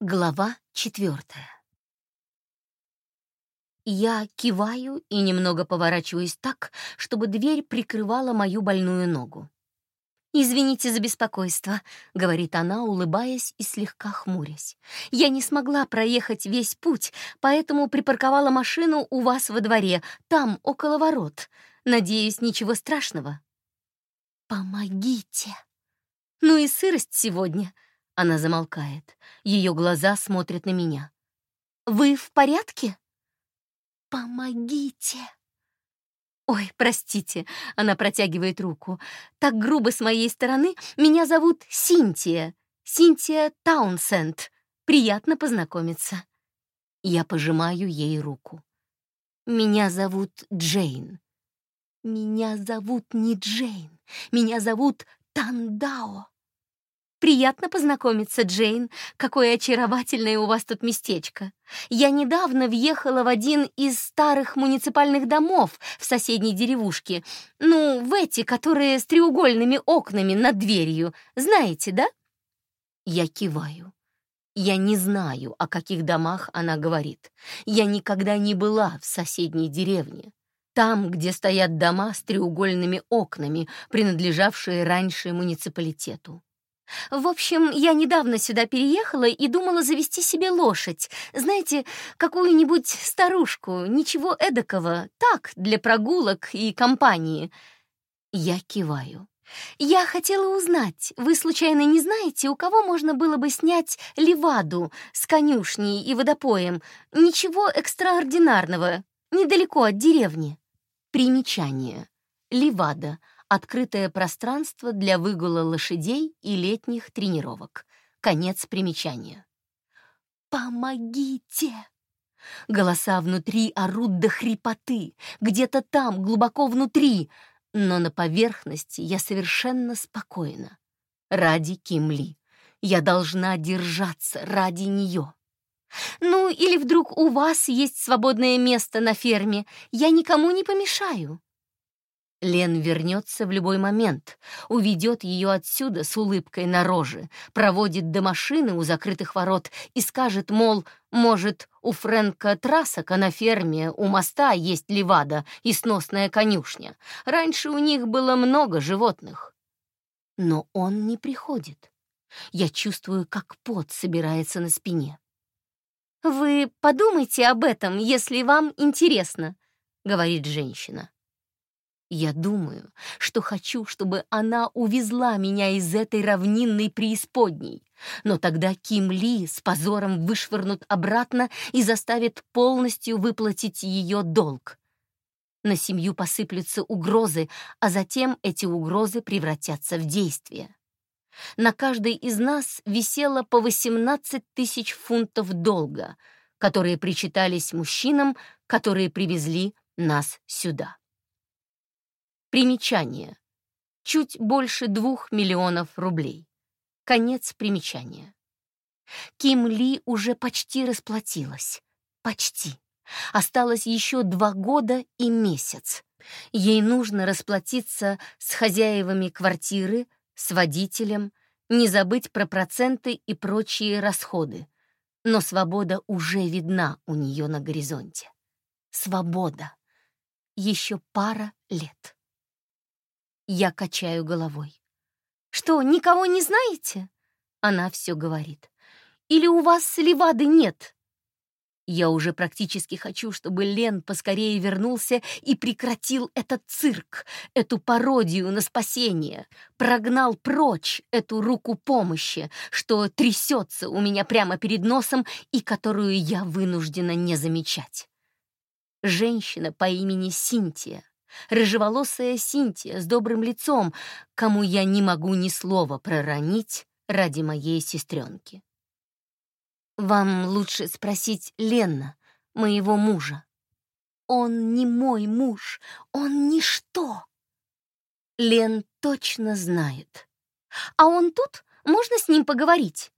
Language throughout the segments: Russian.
Глава четвертая. Я киваю и немного поворачиваюсь так, чтобы дверь прикрывала мою больную ногу. «Извините за беспокойство», — говорит она, улыбаясь и слегка хмурясь. «Я не смогла проехать весь путь, поэтому припарковала машину у вас во дворе, там, около ворот. Надеюсь, ничего страшного». «Помогите!» «Ну и сырость сегодня», она замолкает. Ее глаза смотрят на меня. «Вы в порядке?» «Помогите!» «Ой, простите», — она протягивает руку. «Так грубо с моей стороны. Меня зовут Синтия. Синтия Таунсенд. Приятно познакомиться». Я пожимаю ей руку. «Меня зовут Джейн». «Меня зовут не Джейн. Меня зовут Тандао». «Приятно познакомиться, Джейн. Какое очаровательное у вас тут местечко. Я недавно въехала в один из старых муниципальных домов в соседней деревушке. Ну, в эти, которые с треугольными окнами над дверью. Знаете, да?» Я киваю. Я не знаю, о каких домах она говорит. Я никогда не была в соседней деревне. Там, где стоят дома с треугольными окнами, принадлежавшие раньше муниципалитету. В общем, я недавно сюда переехала и думала завести себе лошадь. Знаете, какую-нибудь старушку, ничего эдакого, так, для прогулок и компании. Я киваю. Я хотела узнать, вы случайно не знаете, у кого можно было бы снять леваду с конюшней и водопоем? Ничего экстраординарного, недалеко от деревни. Примечание. Левада — открытое пространство для выгула лошадей и летних тренировок. Конец примечания. «Помогите!» Голоса внутри орут до хрипоты, где-то там, глубоко внутри, но на поверхности я совершенно спокойна. Ради Кимли. Я должна держаться ради нее. Ну, или вдруг у вас есть свободное место на ферме, я никому не помешаю. Лен вернется в любой момент, уведет ее отсюда с улыбкой на роже, проводит до машины у закрытых ворот и скажет, мол, может, у Фрэнка Трасака на ферме у моста есть левада и сносная конюшня. Раньше у них было много животных. Но он не приходит. Я чувствую, как пот собирается на спине. «Вы подумайте об этом, если вам интересно», — говорит женщина. Я думаю, что хочу, чтобы она увезла меня из этой равнинной преисподней. Но тогда Ким Ли с позором вышвырнут обратно и заставит полностью выплатить ее долг. На семью посыплются угрозы, а затем эти угрозы превратятся в действие. На каждой из нас висело по 18 тысяч фунтов долга, которые причитались мужчинам, которые привезли нас сюда. Примечание. Чуть больше двух миллионов рублей. Конец примечания. Ким Ли уже почти расплатилась. Почти. Осталось еще два года и месяц. Ей нужно расплатиться с хозяевами квартиры, с водителем, не забыть про проценты и прочие расходы. Но свобода уже видна у нее на горизонте. Свобода. Еще пара лет. Я качаю головой. «Что, никого не знаете?» Она все говорит. «Или у вас левады нет?» Я уже практически хочу, чтобы Лен поскорее вернулся и прекратил этот цирк, эту пародию на спасение, прогнал прочь эту руку помощи, что трясется у меня прямо перед носом и которую я вынуждена не замечать. Женщина по имени Синтия, рыжеволосая Синтия с добрым лицом, кому я не могу ни слова проронить ради моей сестренки. Вам лучше спросить Ленна, моего мужа. Он не мой муж, он ничто. Лен точно знает. А он тут? Можно с ним поговорить?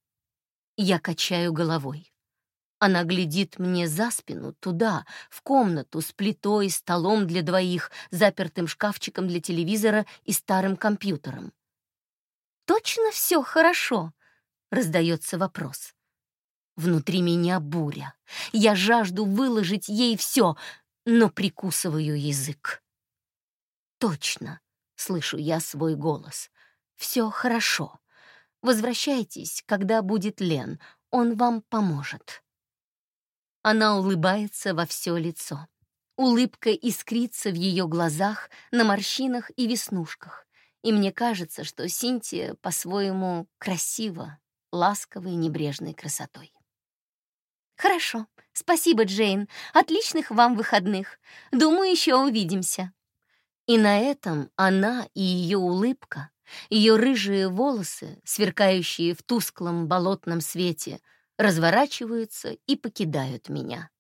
Я качаю головой. Она глядит мне за спину, туда, в комнату с плитой, столом для двоих, запертым шкафчиком для телевизора и старым компьютером. «Точно все хорошо?» — раздается вопрос. Внутри меня буря. Я жажду выложить ей все, но прикусываю язык. Точно, слышу я свой голос. Все хорошо. Возвращайтесь, когда будет Лен, он вам поможет. Она улыбается во все лицо. Улыбка искрится в ее глазах, на морщинах и веснушках. И мне кажется, что Синтия по-своему красива, ласковой, небрежной красотой. «Хорошо. Спасибо, Джейн. Отличных вам выходных. Думаю, еще увидимся». И на этом она и ее улыбка, ее рыжие волосы, сверкающие в тусклом болотном свете, разворачиваются и покидают меня.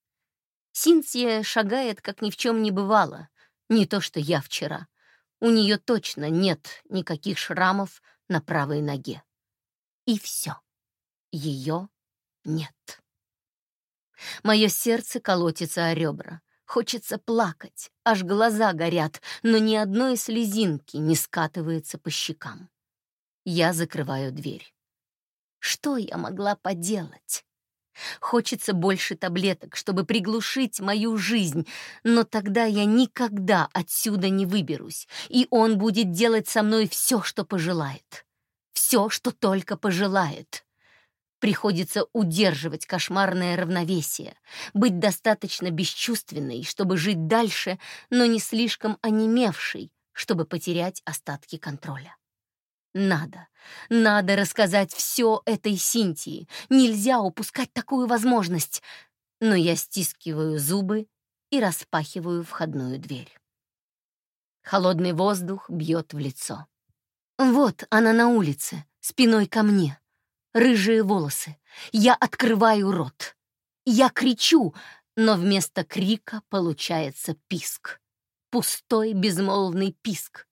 Синтия шагает, как ни в чем не бывало, не то что я вчера. У нее точно нет никаких шрамов на правой ноге. И все. Ее нет. Мое сердце колотится о ребра. Хочется плакать, аж глаза горят, но ни одной слезинки не скатывается по щекам. Я закрываю дверь. Что я могла поделать? Хочется больше таблеток, чтобы приглушить мою жизнь, но тогда я никогда отсюда не выберусь, и он будет делать со мной все, что пожелает. Все, что только пожелает. Приходится удерживать кошмарное равновесие, быть достаточно бесчувственной, чтобы жить дальше, но не слишком онемевшей, чтобы потерять остатки контроля. Надо, надо рассказать все этой Синтии. Нельзя упускать такую возможность. Но я стискиваю зубы и распахиваю входную дверь. Холодный воздух бьет в лицо. Вот она на улице, спиной ко мне рыжие волосы. Я открываю рот. Я кричу, но вместо крика получается писк. Пустой безмолвный писк.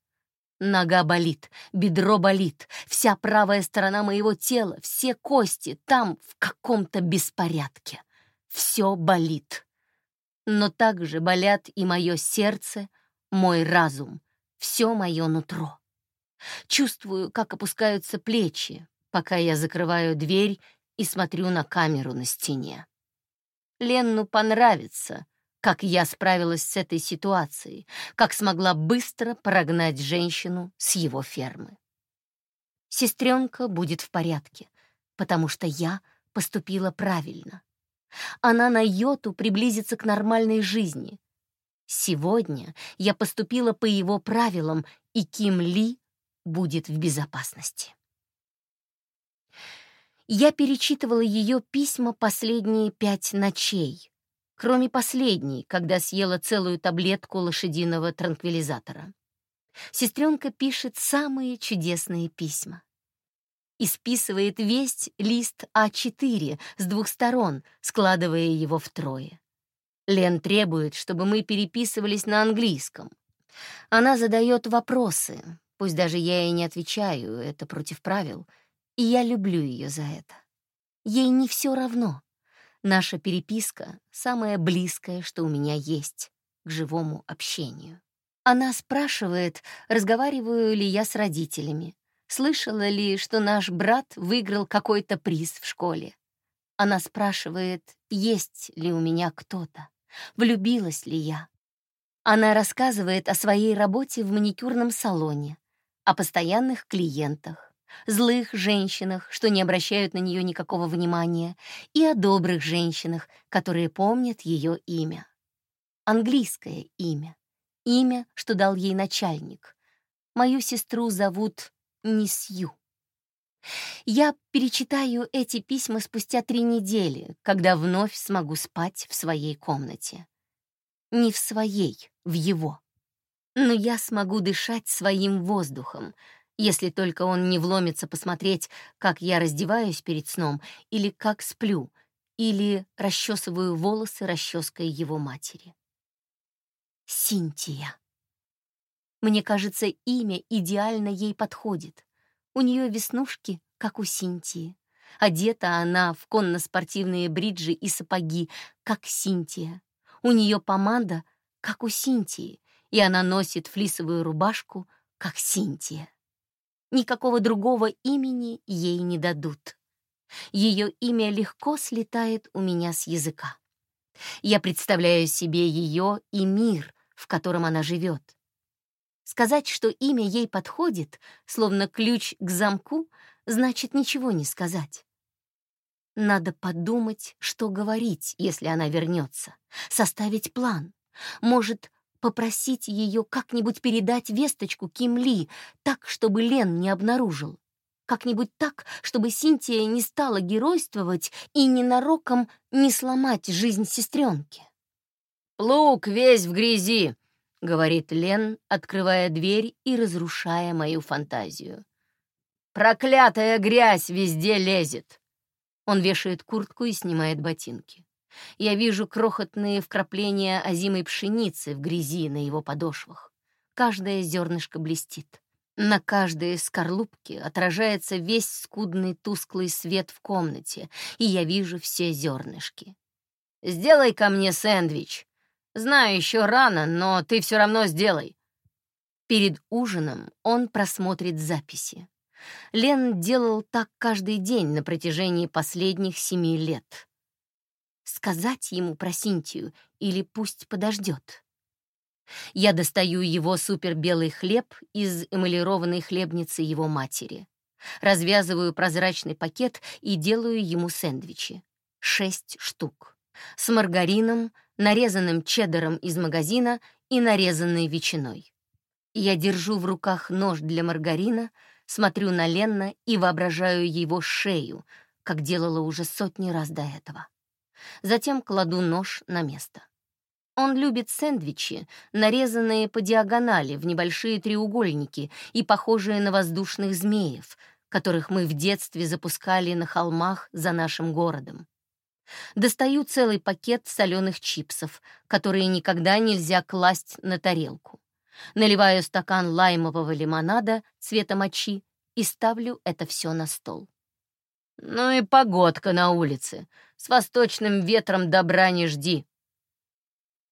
Нога болит, бедро болит, вся правая сторона моего тела, все кости там в каком-то беспорядке. Все болит. Но также болят и мое сердце, мой разум, все мое нутро. Чувствую, как опускаются плечи, пока я закрываю дверь и смотрю на камеру на стене. Ленну понравится, как я справилась с этой ситуацией, как смогла быстро прогнать женщину с его фермы. Сестренка будет в порядке, потому что я поступила правильно. Она на йоту приблизится к нормальной жизни. Сегодня я поступила по его правилам, и Ким Ли будет в безопасности. Я перечитывала ее письма последние пять ночей, кроме последней, когда съела целую таблетку лошадиного транквилизатора. Сестренка пишет самые чудесные письма. Исписывает весь лист А4 с двух сторон, складывая его втрое. Лен требует, чтобы мы переписывались на английском. Она задает вопросы, пусть даже я и не отвечаю, это против правил — и я люблю ее за это. Ей не все равно. Наша переписка — самое близкое, что у меня есть к живому общению. Она спрашивает, разговариваю ли я с родителями, слышала ли, что наш брат выиграл какой-то приз в школе. Она спрашивает, есть ли у меня кто-то, влюбилась ли я. Она рассказывает о своей работе в маникюрном салоне, о постоянных клиентах, злых женщинах, что не обращают на нее никакого внимания, и о добрых женщинах, которые помнят ее имя. Английское имя. Имя, что дал ей начальник. Мою сестру зовут Нисью. Я перечитаю эти письма спустя три недели, когда вновь смогу спать в своей комнате. Не в своей, в его. Но я смогу дышать своим воздухом — если только он не вломится посмотреть, как я раздеваюсь перед сном, или как сплю, или расчесываю волосы расческой его матери. Синтия. Мне кажется, имя идеально ей подходит. У нее веснушки, как у Синтии. Одета она в конно-спортивные бриджи и сапоги, как Синтия. У нее помада, как у Синтии, и она носит флисовую рубашку, как Синтия. Никакого другого имени ей не дадут. Ее имя легко слетает у меня с языка. Я представляю себе ее и мир, в котором она живет. Сказать, что имя ей подходит, словно ключ к замку, значит ничего не сказать. Надо подумать, что говорить, если она вернется, составить план. Может, попросить ее как-нибудь передать весточку Ким Ли, так, чтобы Лен не обнаружил. Как-нибудь так, чтобы Синтия не стала геройствовать и ненароком не сломать жизнь сестренки. «Плуг весь в грязи», — говорит Лен, открывая дверь и разрушая мою фантазию. «Проклятая грязь везде лезет!» Он вешает куртку и снимает ботинки. Я вижу крохотные вкрапления озимой пшеницы в грязи на его подошвах. Каждое зернышко блестит. На каждой скорлупке отражается весь скудный тусклый свет в комнате, и я вижу все зернышки. «Сделай ко мне сэндвич. Знаю, еще рано, но ты все равно сделай». Перед ужином он просмотрит записи. Лен делал так каждый день на протяжении последних семи лет. Сказать ему про Синтию или пусть подождет? Я достаю его супербелый хлеб из эмалированной хлебницы его матери. Развязываю прозрачный пакет и делаю ему сэндвичи. Шесть штук. С маргарином, нарезанным чеддером из магазина и нарезанной ветчиной. Я держу в руках нож для маргарина, смотрю на Ленна и воображаю его шею, как делала уже сотни раз до этого. Затем кладу нож на место. Он любит сэндвичи, нарезанные по диагонали в небольшие треугольники и похожие на воздушных змеев, которых мы в детстве запускали на холмах за нашим городом. Достаю целый пакет соленых чипсов, которые никогда нельзя класть на тарелку. Наливаю стакан лаймового лимонада цвета мочи и ставлю это все на стол. «Ну и погодка на улице. С восточным ветром добра не жди»,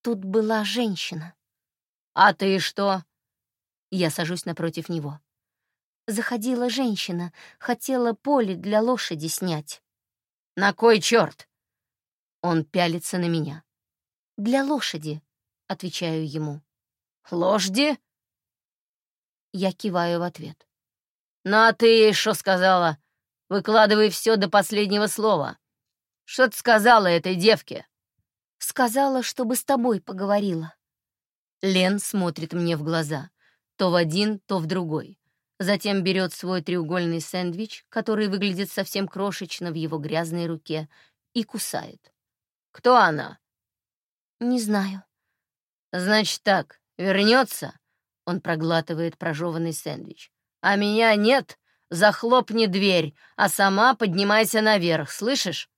Тут была женщина. «А ты что?» Я сажусь напротив него. Заходила женщина, хотела поле для лошади снять. «На кой черт?» Он пялится на меня. «Для лошади», — отвечаю ему. «Лошади?» Я киваю в ответ. «Ну а ты что сказала? Выкладывай все до последнего слова. Что ты сказала этой девке?» Сказала, чтобы с тобой поговорила. Лен смотрит мне в глаза, то в один, то в другой. Затем берет свой треугольный сэндвич, который выглядит совсем крошечно в его грязной руке, и кусает. «Кто она?» «Не знаю». «Значит так, вернется?» Он проглатывает прожеванный сэндвич. «А меня нет? Захлопни дверь, а сама поднимайся наверх, слышишь?»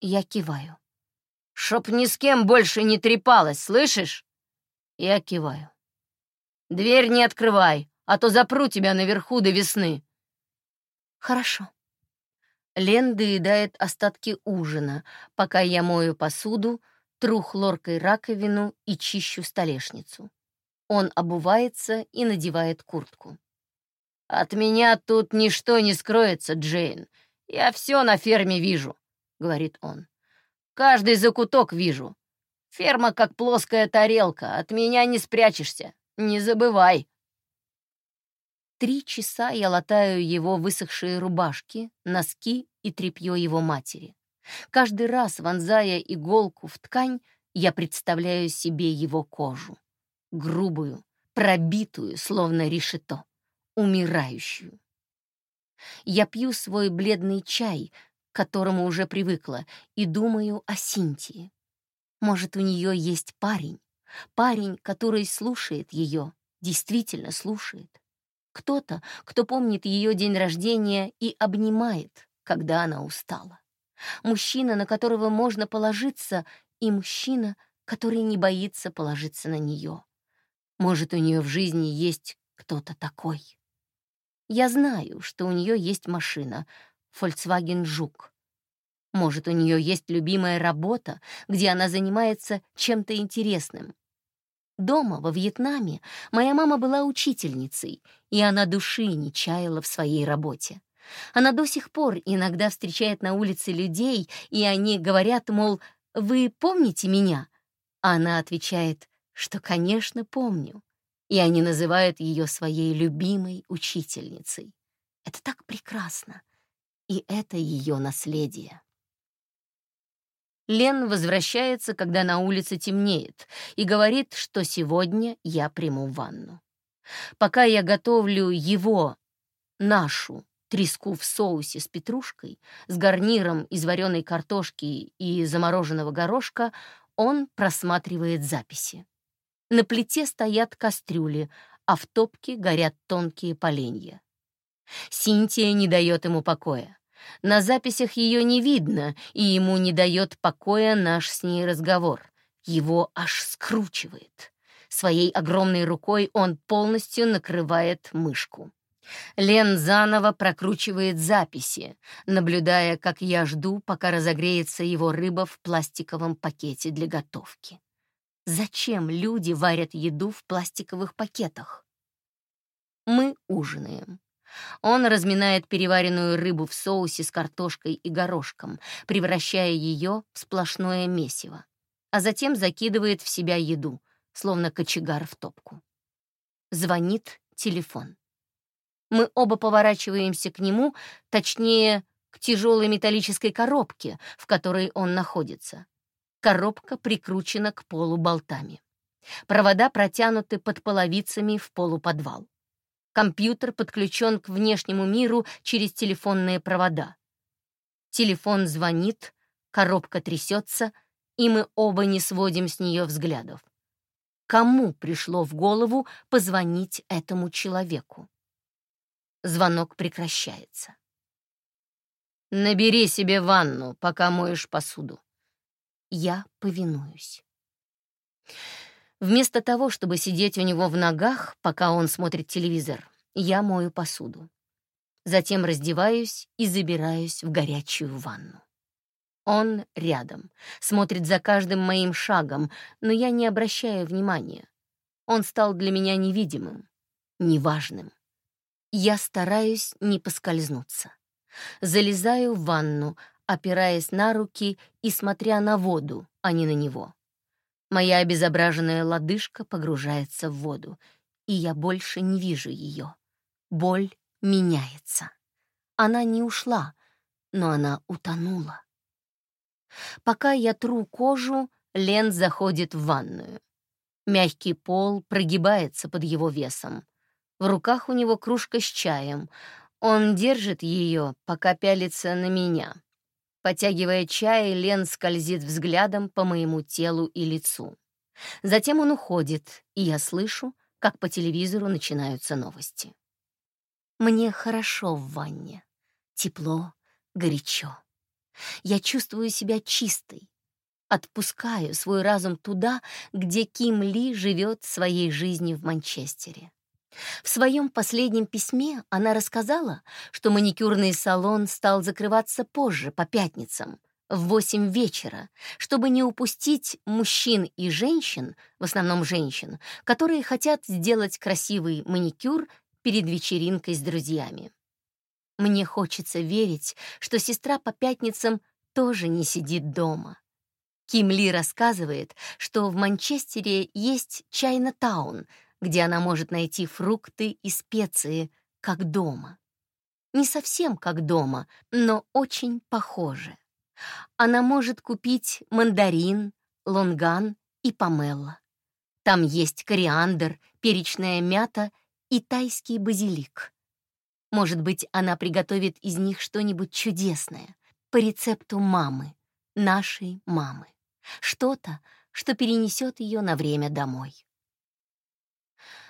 Я киваю. Чтоб ни с кем больше не трепалась, слышишь? Я киваю. Дверь не открывай, а то запру тебя наверху до весны. Хорошо. Лен доедает остатки ужина, пока я мою посуду, тру хлоркой раковину и чищу столешницу. Он обувается и надевает куртку. «От меня тут ничто не скроется, Джейн. Я все на ферме вижу», — говорит он. Каждый закуток вижу. Ферма как плоская тарелка, от меня не спрячешься. Не забывай. Три часа я латаю его высохшие рубашки, носки и тряпье его матери. Каждый раз, вонзая иголку в ткань, я представляю себе его кожу. Грубую, пробитую, словно решето, умирающую. Я пью свой бледный чай, к которому уже привыкла, и думаю о Синтии. Может, у нее есть парень, парень, который слушает ее, действительно слушает. Кто-то, кто помнит ее день рождения и обнимает, когда она устала. Мужчина, на которого можно положиться, и мужчина, который не боится положиться на нее. Может, у нее в жизни есть кто-то такой. Я знаю, что у нее есть машина, Volkswagen Жук. Может, у нее есть любимая работа, где она занимается чем-то интересным. Дома, во Вьетнаме, моя мама была учительницей, и она души не чаяла в своей работе. Она до сих пор иногда встречает на улице людей, и они говорят, мол, «Вы помните меня?» А она отвечает, что, конечно, помню. И они называют ее своей любимой учительницей. Это так прекрасно. И это ее наследие. Лен возвращается, когда на улице темнеет, и говорит, что сегодня я приму ванну. Пока я готовлю его, нашу, треску в соусе с петрушкой, с гарниром из вареной картошки и замороженного горошка, он просматривает записи. На плите стоят кастрюли, а в топке горят тонкие поленья. Синтия не дает ему покоя. На записях ее не видно, и ему не дает покоя наш с ней разговор. Его аж скручивает. Своей огромной рукой он полностью накрывает мышку. Лен заново прокручивает записи, наблюдая, как я жду, пока разогреется его рыба в пластиковом пакете для готовки. Зачем люди варят еду в пластиковых пакетах? Мы ужинаем. Он разминает переваренную рыбу в соусе с картошкой и горошком, превращая ее в сплошное месиво, а затем закидывает в себя еду, словно кочегар в топку. Звонит телефон. Мы оба поворачиваемся к нему, точнее, к тяжелой металлической коробке, в которой он находится. Коробка прикручена к полу болтами. Провода протянуты под половицами в полуподвал. Компьютер подключен к внешнему миру через телефонные провода. Телефон звонит, коробка трясется, и мы оба не сводим с нее взглядов. Кому пришло в голову позвонить этому человеку? Звонок прекращается. «Набери себе ванну, пока моешь посуду». Я повинуюсь. Вместо того, чтобы сидеть у него в ногах, пока он смотрит телевизор, я мою посуду. Затем раздеваюсь и забираюсь в горячую ванну. Он рядом, смотрит за каждым моим шагом, но я не обращаю внимания. Он стал для меня невидимым, неважным. Я стараюсь не поскользнуться. Залезаю в ванну, опираясь на руки и смотря на воду, а не на него. Моя обезображенная лодыжка погружается в воду, и я больше не вижу ее. Боль меняется. Она не ушла, но она утонула. Пока я тру кожу, Лен заходит в ванную. Мягкий пол прогибается под его весом. В руках у него кружка с чаем. Он держит ее, пока пялится на меня. Потягивая чай, Лен скользит взглядом по моему телу и лицу. Затем он уходит, и я слышу, как по телевизору начинаются новости. Мне хорошо в ванне. Тепло, горячо. Я чувствую себя чистой. Отпускаю свой разум туда, где Ким Ли живет своей жизнью в Манчестере. В своем последнем письме она рассказала, что маникюрный салон стал закрываться позже, по пятницам, в 8 вечера, чтобы не упустить мужчин и женщин, в основном женщин, которые хотят сделать красивый маникюр перед вечеринкой с друзьями. Мне хочется верить, что сестра по пятницам тоже не сидит дома. Ким Ли рассказывает, что в Манчестере есть Чайна-таун — где она может найти фрукты и специи, как дома. Не совсем как дома, но очень похоже. Она может купить мандарин, лонган и помело. Там есть кориандр, перечная мята и тайский базилик. Может быть, она приготовит из них что-нибудь чудесное по рецепту мамы, нашей мамы. Что-то, что перенесет ее на время домой.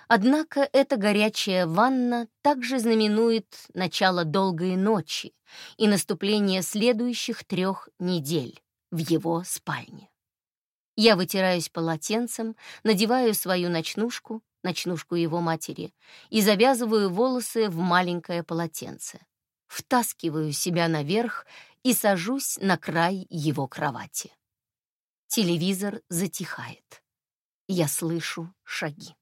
Однако эта горячая ванна также знаменует начало долгой ночи и наступление следующих трех недель в его спальне. Я вытираюсь полотенцем, надеваю свою ночнушку, ночнушку его матери, и завязываю волосы в маленькое полотенце. Втаскиваю себя наверх и сажусь на край его кровати. Телевизор затихает. Я слышу шаги.